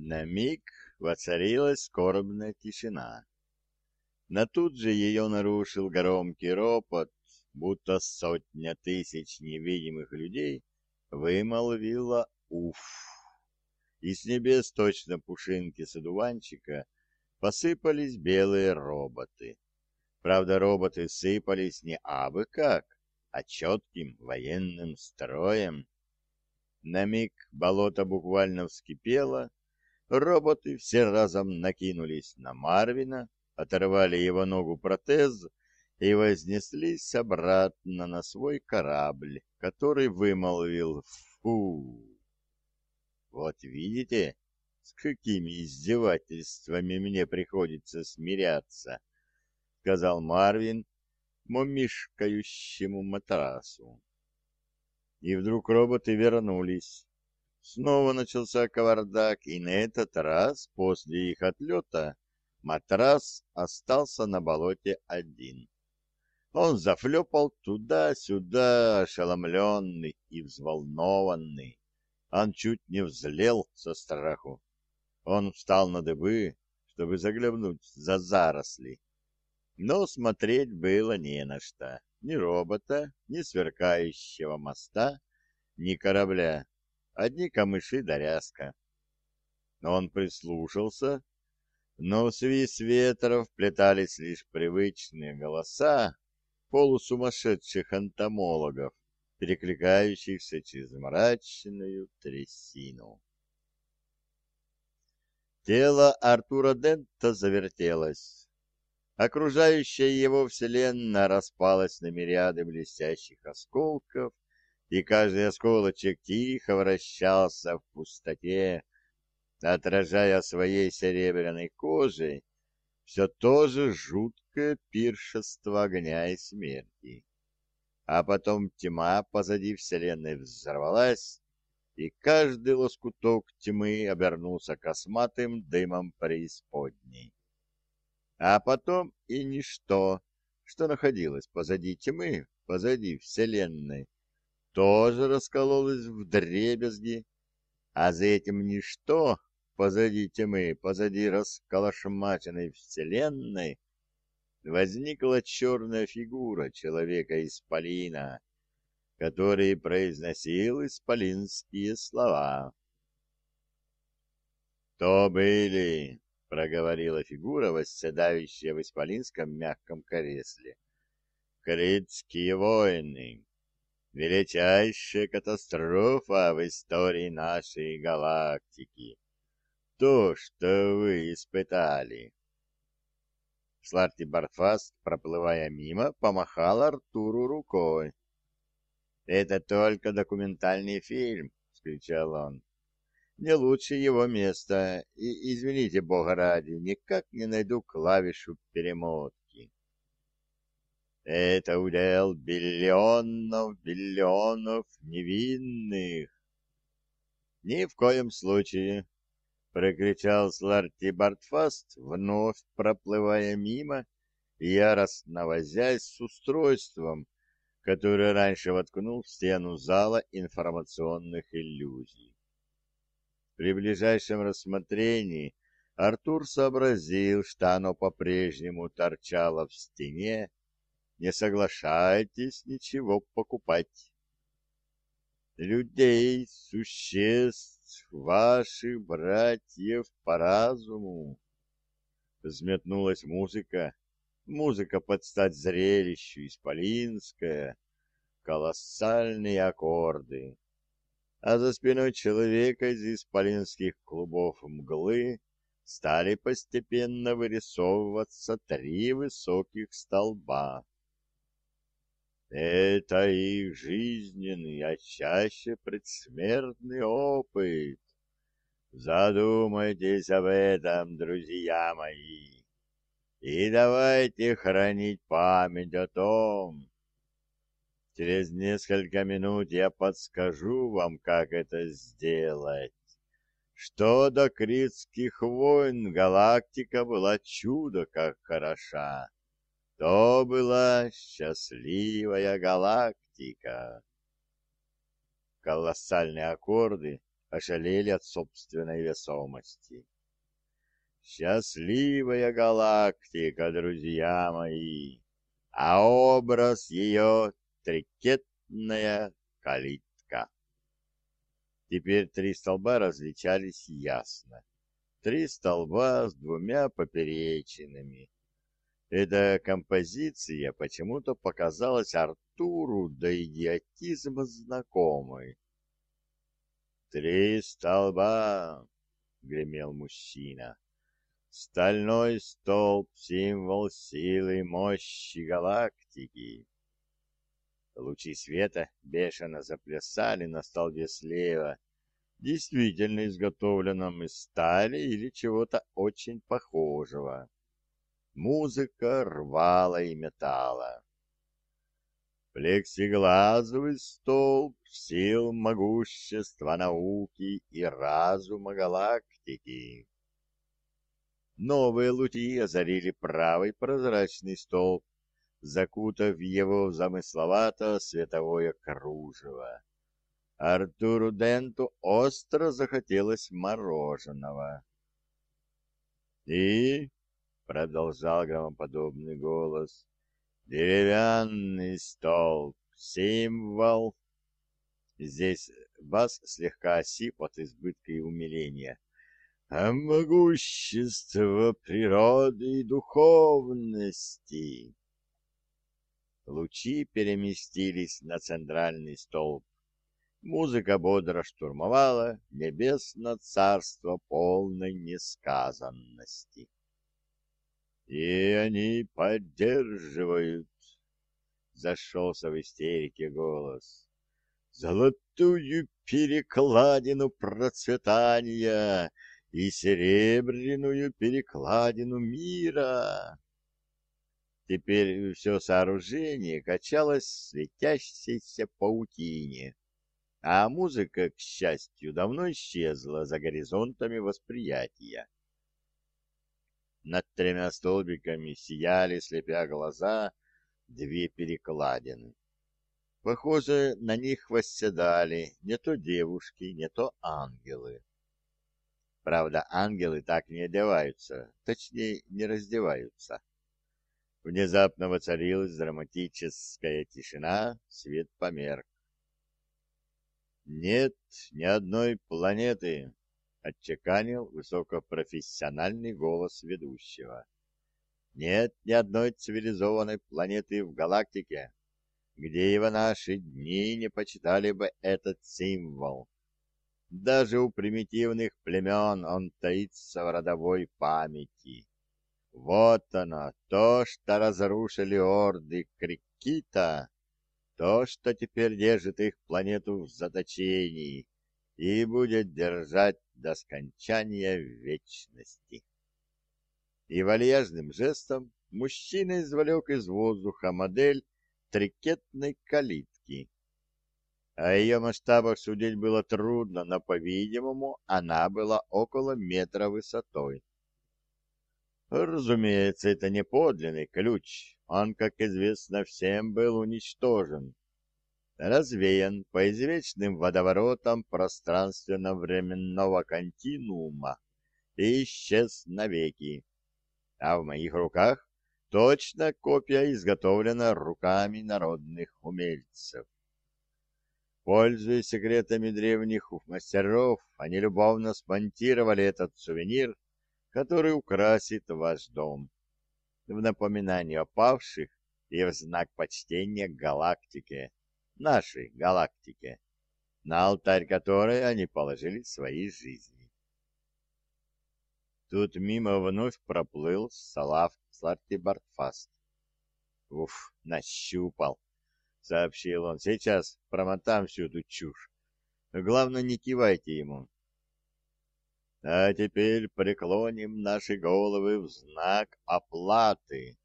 На миг воцарилась скорбная тишина. Но тут же ее нарушил громкий ропот, будто сотня тысяч невидимых людей вымолвила «Уф!». И с небес точно пушинки с одуванчика посыпались белые роботы. Правда, роботы сыпались не абы как, а четким военным строем. На миг болото буквально вскипело, роботы все разом накинулись на Марвина, оторвали его ногу протез и вознеслись обратно на свой корабль, который вымолвил «Фу!». Вот видите, с какими издевательствами мне приходится смиряться, — сказал Марвин момишкающему матрасу. И вдруг роботы вернулись. Снова начался кавардак, и на этот раз, после их отлета, матрас остался на болоте один. Он зафлепал туда-сюда, ошеломленный и взволнованный. Он чуть не взлел со страху. Он встал на дыбы, чтобы заглянуть за заросли. Но смотреть было не на что. Ни робота, ни сверкающего моста, ни корабля. Одни камыши да ряска. Он прислушался, но в свист ветра вплетались лишь привычные голоса полусумасшедших антомологов, перекликающихся через мрачную трясину. Тело Артура Дента завертелось. Окружающая его вселенная распалась на мириады блестящих осколков, и каждый осколочек тихо вращался в пустоте, отражая своей серебряной кожей все то же жуткое пиршество огня и смерти. А потом тьма позади вселенной взорвалась, и каждый лоскуток тьмы обернулся косматым дымом преисподней. А потом и ничто, что находилось позади тьмы, позади Вселенной, тоже раскололось в дребезги, а за этим ничто, позади тьмы, позади расколошмаченной Вселенной, возникла черная фигура человека-исполина, который произносил исполинские слова. «То были», — проговорила фигура, восседающая в исполинском мягком кресле, — «критские войны, величайшая катастрофа в истории нашей галактики, то, что вы испытали». Сларти Барфаст, проплывая мимо, помахал Артуру рукой. «Это только документальный фильм», — скричал он. «Не лучше его места, и, извините, бога ради, никак не найду клавишу перемотки». «Это удел биллионов, биллионов невинных». «Ни в коем случае», — прокричал Сларти Бартфаст, вновь проплывая мимо, яростно возясь с устройством, который раньше воткнул в стену зала информационных иллюзий. При ближайшем рассмотрении Артур сообразил, что оно по-прежнему торчало в стене. Не соглашайтесь ничего покупать. Людей, существ, ваших братьев по разуму. Взметнулась музыка, Музыка под стать зрелищу, исполинская, колоссальные аккорды. А за спиной человека из исполинских клубов мглы стали постепенно вырисовываться три высоких столба. Это их жизненный, а чаще предсмертный опыт. Задумайтесь об этом, друзья мои. И давайте хранить память о том. Через несколько минут я подскажу вам, как это сделать. Что до критских войн галактика была чудо как хороша. То была счастливая галактика. Колоссальные аккорды ошалели от собственной весомости. Счастливая галактика, друзья мои, а образ ее трикетная калитка. Теперь три столба различались ясно. Три столба с двумя поперечинами. Эта композиция почему-то показалась Артуру до идиотизма знакомой. «Три столба!» — гремел мужчина. «Стальной столб — символ силы мощи галактики!» Лучи света бешено заплясали на столбе слева, действительно изготовленном из стали или чего-то очень похожего. Музыка рвала и металла. Плексиглазовый столб сил могущества науки и разума галактики. Новые лучи озарили правый прозрачный столб, закутав его в замысловато световое кружево. Артуру Денту остро захотелось мороженого. И, — продолжал громоподобный голос, — деревянный столб, символ. Здесь бас слегка осип от избытка и умиления. А могущество природы и духовности. Лучи переместились на центральный столб. Музыка бодро штурмовала небесное царство полной несказанности. И они поддерживают, зашелся в истерике голос, золотую перекладину процветания и серебряную перекладину мира. Теперь все сооружение качалось в светящейся паутине, а музыка, к счастью, давно исчезла за горизонтами восприятия. Над тремя столбиками сияли, слепя глаза, две перекладины. Похоже, на них восседали не то девушки, не то ангелы. Правда, ангелы так не одеваются, точнее, не раздеваются. Внезапно воцарилась драматическая тишина, свет померк. «Нет ни одной планеты», — отчеканил высокопрофессиональный голос ведущего. «Нет ни одной цивилизованной планеты в галактике, где в наши дни не почитали бы этот символ. Даже у примитивных племен он таится в родовой памяти. Вот оно, то, что разрушили орды Крикита, то, что теперь держит их планету в заточении и будет держать до скончания вечности. И вальяжным жестом мужчина извлек из воздуха модель трикетной калитки. О ее масштабах судить было трудно, но, по-видимому, она была около метра высотой. Разумеется, это не подлинный ключ. Он, как известно всем, был уничтожен, развеян по извечным водоворотам пространственно-временного континуума и исчез навеки. А в моих руках точно копия изготовлена руками народных умельцев. Пользуясь секретами древних мастеров, они любовно смонтировали этот сувенир который украсит ваш дом. В напоминание о павших и в знак почтения галактике, нашей галактике, на алтарь которой они положили свои жизни. Тут мимо вновь проплыл Салав Сларти Бартфаст. «Уф, нащупал!» — сообщил он. «Сейчас промотам всю эту чушь. Главное, не кивайте ему. А теперь преклоним наши головы в знак оплаты,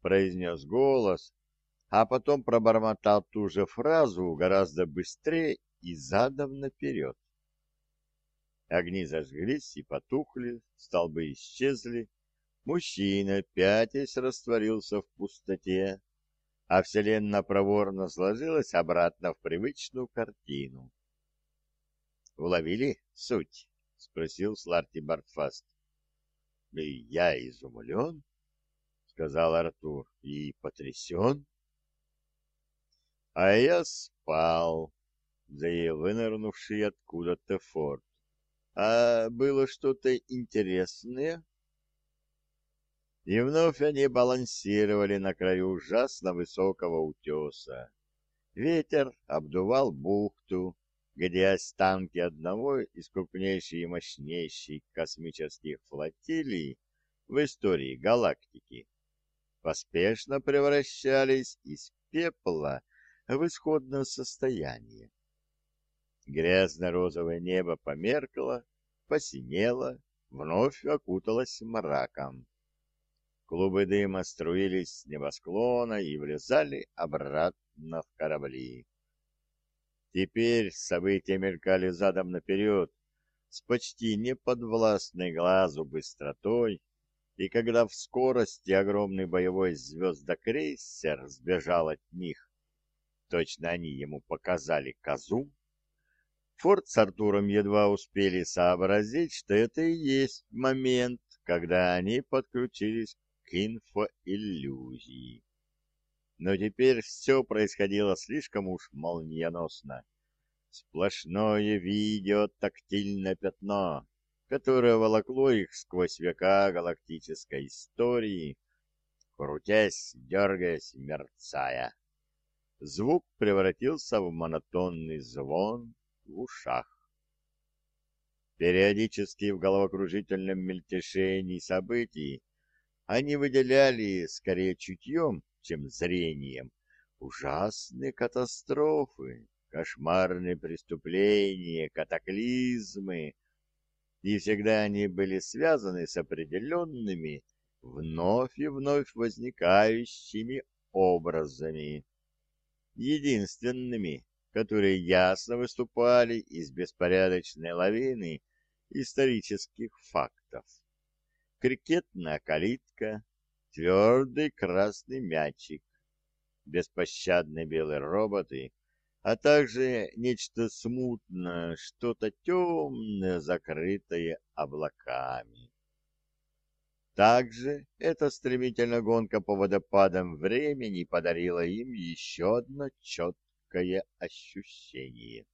произнес голос, а потом пробормотал ту же фразу гораздо быстрее и задом наперед. Огни зажглись и потухли, столбы исчезли, мужчина, пятясь, растворился в пустоте, а вселенная проворно сложилась обратно в привычную картину. уловили суть? — спросил Сларти Бартфаст. — Я изумлен, — сказал Артур, — и потрясен. — А я спал, — заявил вынырнувший откуда-то Форд. — А было что-то интересное? И вновь они балансировали на краю ужасно высокого утеса. Ветер обдувал бухту, где останки одного из крупнейших и мощнейших космических флотилий в истории галактики поспешно превращались из пепла в исходное состояние. Грязно-розовое небо померкло, посинело, вновь окуталось мраком. Клубы дыма струились с небосклона и влезали обратно в корабли. Теперь события мелькали задом наперед, с почти неподвластной глазу быстротой, и когда в скорости огромный боевой звездокрейсер сбежал от них, точно они ему показали козу, Форд с Артуром едва успели сообразить, что это и есть момент, когда они подключились к инфоиллюзии. Но теперь все происходило слишком уж молниеносно. Сплошное видео-тактильное пятно, которое волокло их сквозь века галактической истории, крутясь, дергаясь, мерцая. Звук превратился в монотонный звон в ушах. Периодически в головокружительном мельтешении событий они выделяли скорее чутьем, чем зрением, ужасные катастрофы, кошмарные преступления, катаклизмы, и всегда они были связаны с определенными, вновь и вновь возникающими образами, единственными, которые ясно выступали из беспорядочной лавины исторических фактов крикетная калитка, твердый красный мячик, беспощадные белые роботы, а также нечто смутное, что-то темное, закрытое облаками. Также эта стремительная гонка по водопадам времени подарила им еще одно четкое ощущение.